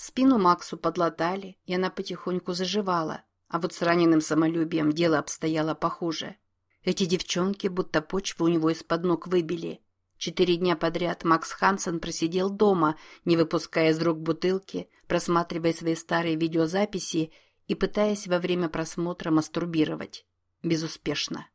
Спину Максу подлатали, и она потихоньку заживала, а вот с раненым самолюбием дело обстояло похуже. Эти девчонки будто почву у него из-под ног выбили. Четыре дня подряд Макс Хансен просидел дома, не выпуская из рук бутылки, просматривая свои старые видеозаписи и пытаясь во время просмотра мастурбировать. Безуспешно.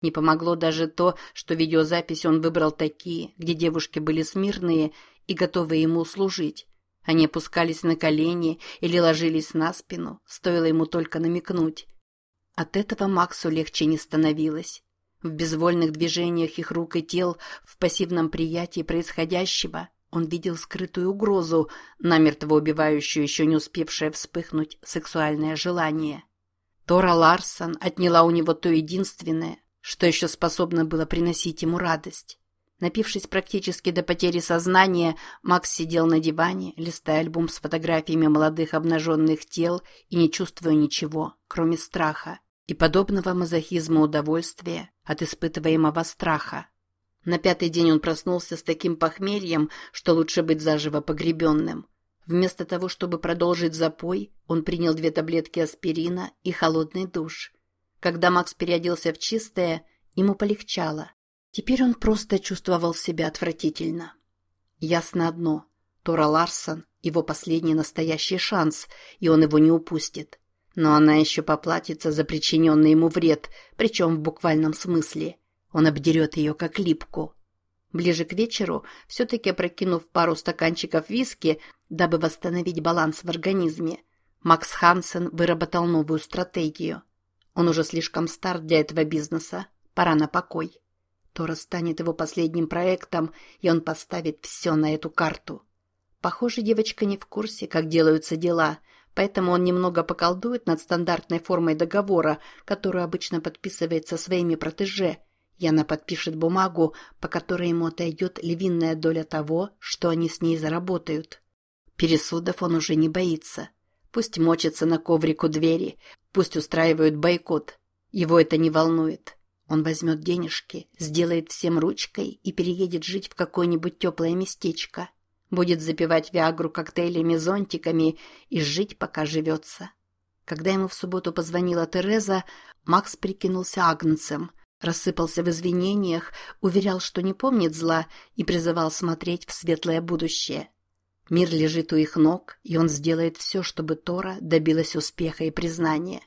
Не помогло даже то, что видеозаписи он выбрал такие, где девушки были смирные и готовы ему служить. Они опускались на колени или ложились на спину, стоило ему только намекнуть. От этого Максу легче не становилось. В безвольных движениях их рук и тел, в пассивном приятии происходящего, он видел скрытую угрозу, намертво убивающую еще не успевшее вспыхнуть сексуальное желание. Тора Ларсон отняла у него то единственное, что еще способно было приносить ему радость. Напившись практически до потери сознания, Макс сидел на диване, листая альбом с фотографиями молодых обнаженных тел и не чувствуя ничего, кроме страха и подобного мазохизма удовольствия от испытываемого страха. На пятый день он проснулся с таким похмельем, что лучше быть заживо погребенным. Вместо того, чтобы продолжить запой, он принял две таблетки аспирина и холодный душ. Когда Макс переоделся в чистое, ему полегчало. Теперь он просто чувствовал себя отвратительно. Ясно одно. Тора Ларсон – его последний настоящий шанс, и он его не упустит. Но она еще поплатится за причиненный ему вред, причем в буквальном смысле. Он обдерет ее как липку. Ближе к вечеру, все-таки опрокинув пару стаканчиков виски, дабы восстановить баланс в организме, Макс Хансен выработал новую стратегию. Он уже слишком стар для этого бизнеса, пора на покой. Тора станет его последним проектом, и он поставит все на эту карту. Похоже, девочка не в курсе, как делаются дела, поэтому он немного поколдует над стандартной формой договора, которую обычно подписывает со своими протеже, и она подпишет бумагу, по которой ему отойдет львиная доля того, что они с ней заработают. Пересудов он уже не боится. Пусть мочится на коврику двери, пусть устраивают бойкот. Его это не волнует. Он возьмет денежки, сделает всем ручкой и переедет жить в какое-нибудь теплое местечко. Будет запивать Виагру коктейлями, зонтиками и жить, пока живется. Когда ему в субботу позвонила Тереза, Макс прикинулся агнцем, рассыпался в извинениях, уверял, что не помнит зла и призывал смотреть в светлое будущее. Мир лежит у их ног, и он сделает все, чтобы Тора добилась успеха и признания.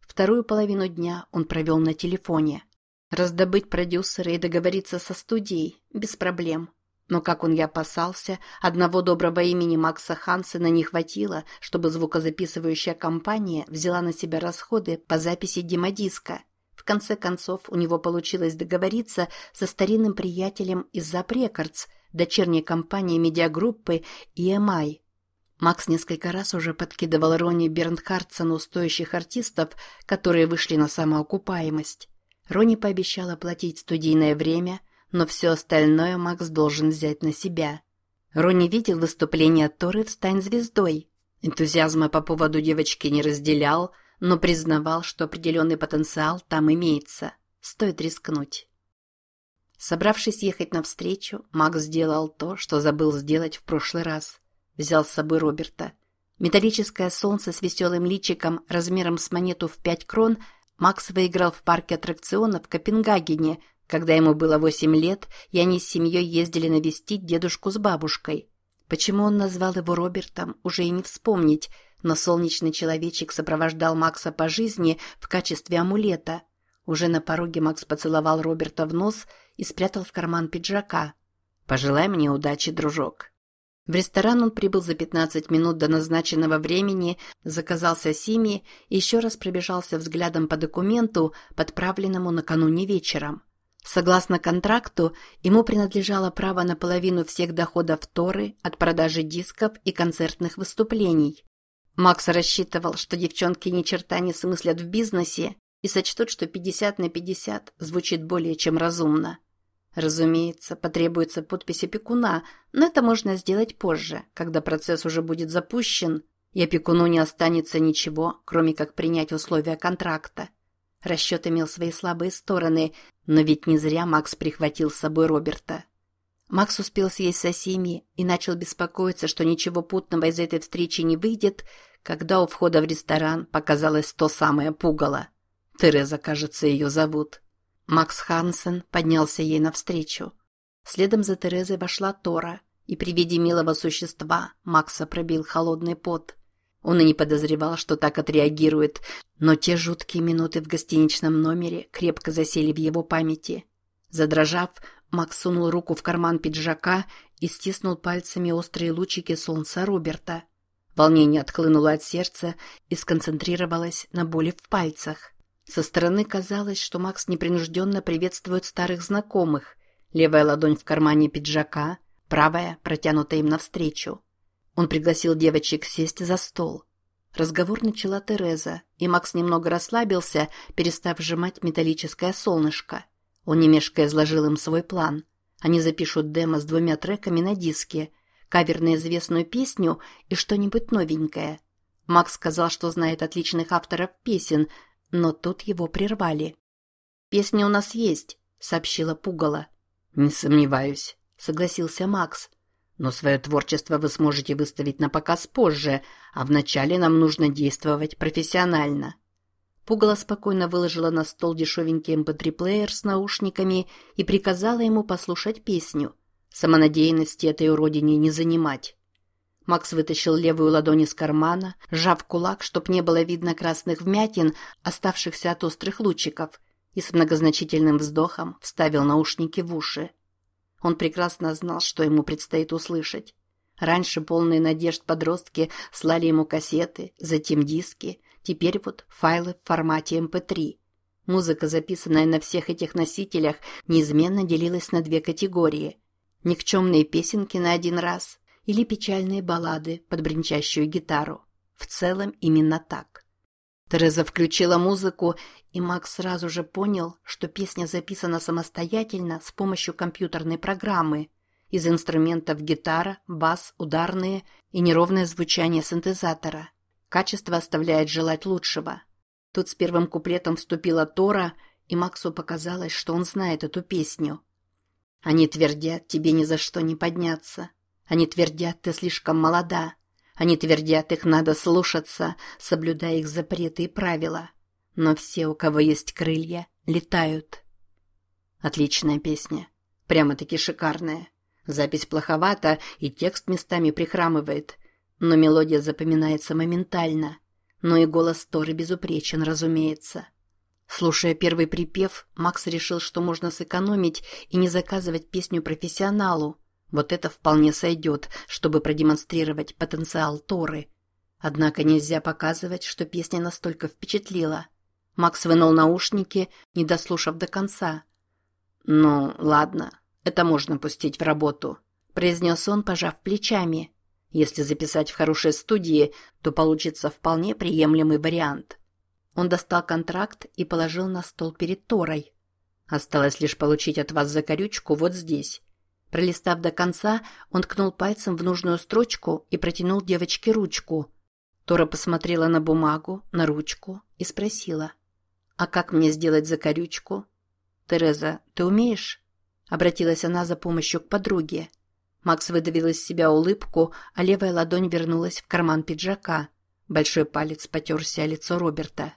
Вторую половину дня он провел на телефоне – Раздобыть продюсера и договориться со студией – без проблем. Но, как он и опасался, одного доброго имени Макса Хансена не хватило, чтобы звукозаписывающая компания взяла на себя расходы по записи демодиска. В конце концов, у него получилось договориться со старинным приятелем из Zap дочерней компании медиагруппы EMI. Макс несколько раз уже подкидывал Ронни Бернхардсону стоящих артистов, которые вышли на самоокупаемость. Рони пообещала платить студийное время, но все остальное Макс должен взять на себя. Рони видел выступление Торы в «Стань звездой». Энтузиазма по поводу девочки не разделял, но признавал, что определенный потенциал там имеется. Стоит рискнуть. Собравшись ехать навстречу, Макс сделал то, что забыл сделать в прошлый раз. Взял с собой Роберта. Металлическое солнце с веселым личиком размером с монету в пять крон – Макс выиграл в парке аттракционов в Копенгагене, когда ему было восемь лет, и они с семьей ездили навестить дедушку с бабушкой. Почему он назвал его Робертом, уже и не вспомнить, но солнечный человечек сопровождал Макса по жизни в качестве амулета. Уже на пороге Макс поцеловал Роберта в нос и спрятал в карман пиджака. «Пожелай мне удачи, дружок». В ресторан он прибыл за 15 минут до назначенного времени, заказал сосими и еще раз пробежался взглядом по документу, подправленному накануне вечером. Согласно контракту, ему принадлежало право на половину всех доходов Торы от продажи дисков и концертных выступлений. Макс рассчитывал, что девчонки ни черта не смыслят в бизнесе и сочтут, что 50 на 50 звучит более чем разумно. Разумеется, потребуется подпись опекуна, но это можно сделать позже, когда процесс уже будет запущен, и опекуну не останется ничего, кроме как принять условия контракта. Расчет имел свои слабые стороны, но ведь не зря Макс прихватил с собой Роберта. Макс успел съесть со всеми и начал беспокоиться, что ничего путного из этой встречи не выйдет, когда у входа в ресторан показалось то самое пугало. Тереза, кажется, ее зовут. Макс Хансен поднялся ей навстречу. Следом за Терезой вошла Тора, и при виде милого существа Макса пробил холодный пот. Он и не подозревал, что так отреагирует, но те жуткие минуты в гостиничном номере крепко засели в его памяти. Задрожав, Макс сунул руку в карман пиджака и стиснул пальцами острые лучики солнца Роберта. Волнение отхлынуло от сердца и сконцентрировалось на боли в пальцах. Со стороны казалось, что Макс непринужденно приветствует старых знакомых. Левая ладонь в кармане пиджака, правая протянута им навстречу. Он пригласил девочек сесть за стол. Разговор начала Тереза, и Макс немного расслабился, перестав сжимать металлическое солнышко. Он не мешкая изложил им свой план. Они запишут демо с двумя треками на диске, кавер на известную песню и что-нибудь новенькое. Макс сказал, что знает отличных авторов песен, но тут его прервали. «Песни у нас есть», — сообщила Пугало. «Не сомневаюсь», — согласился Макс. «Но свое творчество вы сможете выставить на показ позже, а вначале нам нужно действовать профессионально». Пугало спокойно выложила на стол дешевенький mp3-плеер эм с наушниками и приказала ему послушать песню. Самонадеянности этой уродине не занимать. Макс вытащил левую ладонь из кармана, сжав кулак, чтоб не было видно красных вмятин, оставшихся от острых лучиков, и с многозначительным вздохом вставил наушники в уши. Он прекрасно знал, что ему предстоит услышать. Раньше полные надежд подростки слали ему кассеты, затем диски, теперь вот файлы в формате MP3. Эм Музыка, записанная на всех этих носителях, неизменно делилась на две категории. Никчемные песенки на один раз или печальные баллады под бренчащую гитару. В целом именно так. Тереза включила музыку, и Макс сразу же понял, что песня записана самостоятельно с помощью компьютерной программы. Из инструментов гитара, бас, ударные и неровное звучание синтезатора. Качество оставляет желать лучшего. Тут с первым куплетом вступила Тора, и Максу показалось, что он знает эту песню. «Они твердят, тебе ни за что не подняться. Они твердят, ты слишком молода. Они твердят, их надо слушаться, соблюдая их запреты и правила. Но все, у кого есть крылья, летают. Отличная песня. Прямо-таки шикарная. Запись плоховата, и текст местами прихрамывает. Но мелодия запоминается моментально. Но и голос Торы безупречен, разумеется. Слушая первый припев, Макс решил, что можно сэкономить и не заказывать песню профессионалу, вот это вполне сойдет, чтобы продемонстрировать потенциал Торы. Однако нельзя показывать, что песня настолько впечатлила. Макс вынул наушники, не дослушав до конца. «Ну, ладно, это можно пустить в работу», – произнес он, пожав плечами. «Если записать в хорошей студии, то получится вполне приемлемый вариант». Он достал контракт и положил на стол перед Торой. «Осталось лишь получить от вас закорючку вот здесь. Пролистав до конца, он ткнул пальцем в нужную строчку и протянул девочке ручку. Тора посмотрела на бумагу, на ручку и спросила. «А как мне сделать закорючку?» «Тереза, ты умеешь?» Обратилась она за помощью к подруге. Макс выдавил из себя улыбку, а левая ладонь вернулась в карман пиджака. Большой палец потерся о лицо Роберта.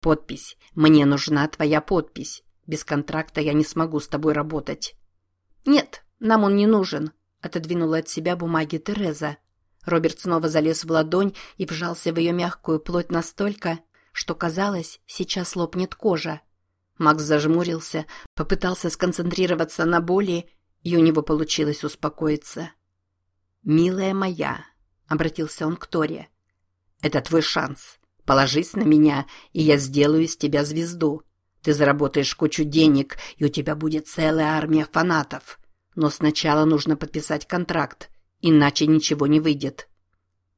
«Подпись. Мне нужна твоя подпись. Без контракта я не смогу с тобой работать». «Нет», «Нам он не нужен», — отодвинула от себя бумаги Тереза. Роберт снова залез в ладонь и вжался в ее мягкую плоть настолько, что, казалось, сейчас лопнет кожа. Макс зажмурился, попытался сконцентрироваться на боли, и у него получилось успокоиться. «Милая моя», — обратился он к Торе, — «это твой шанс. Положись на меня, и я сделаю из тебя звезду. Ты заработаешь кучу денег, и у тебя будет целая армия фанатов. Но сначала нужно подписать контракт, иначе ничего не выйдет.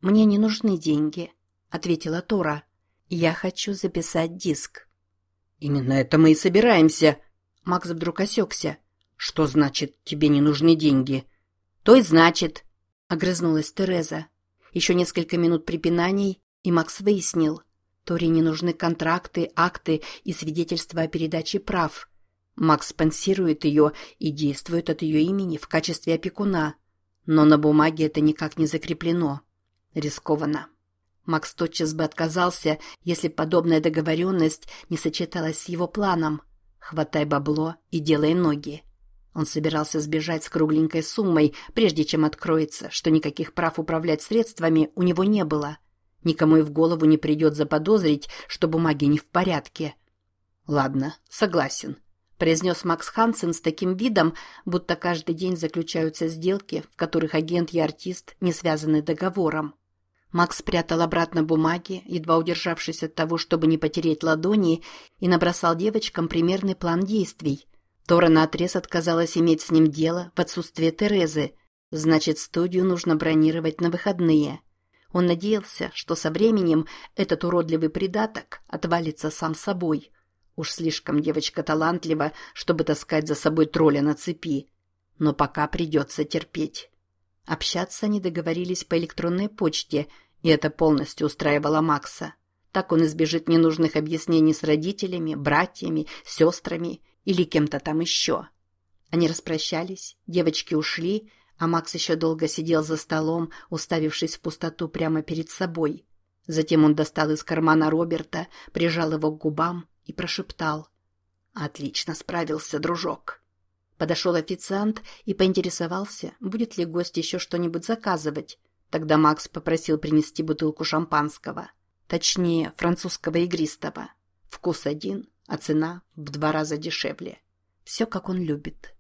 «Мне не нужны деньги», — ответила Тора. «Я хочу записать диск». «Именно это мы и собираемся». Макс вдруг осекся. «Что значит, тебе не нужны деньги?» «То и значит», — огрызнулась Тереза. Еще несколько минут препинаний, и Макс выяснил. Торе не нужны контракты, акты и свидетельства о передаче прав. Макс спонсирует ее и действует от ее имени в качестве опекуна. Но на бумаге это никак не закреплено. Рискованно. Макс тотчас бы отказался, если подобная договоренность не сочеталась с его планом. Хватай бабло и делай ноги. Он собирался сбежать с кругленькой суммой, прежде чем откроется, что никаких прав управлять средствами у него не было. Никому и в голову не придет заподозрить, что бумаги не в порядке. «Ладно, согласен», — произнес Макс Хансен с таким видом, будто каждый день заключаются сделки, в которых агент и артист не связаны договором. Макс спрятал обратно бумаги, едва удержавшись от того, чтобы не потереть ладони, и набросал девочкам примерный план действий. Тора наотрез отказалась иметь с ним дело в отсутствие Терезы, значит, студию нужно бронировать на выходные. Он надеялся, что со временем этот уродливый придаток отвалится сам собой. Уж слишком девочка талантлива, чтобы таскать за собой тролля на цепи. Но пока придется терпеть. Общаться они договорились по электронной почте – и это полностью устраивало Макса. Так он избежит ненужных объяснений с родителями, братьями, сестрами или кем-то там еще. Они распрощались, девочки ушли, а Макс еще долго сидел за столом, уставившись в пустоту прямо перед собой. Затем он достал из кармана Роберта, прижал его к губам и прошептал. «Отлично справился, дружок». Подошел официант и поинтересовался, будет ли гость еще что-нибудь заказывать. Тогда Макс попросил принести бутылку шампанского. Точнее, французского игристого. Вкус один, а цена в два раза дешевле. Все, как он любит.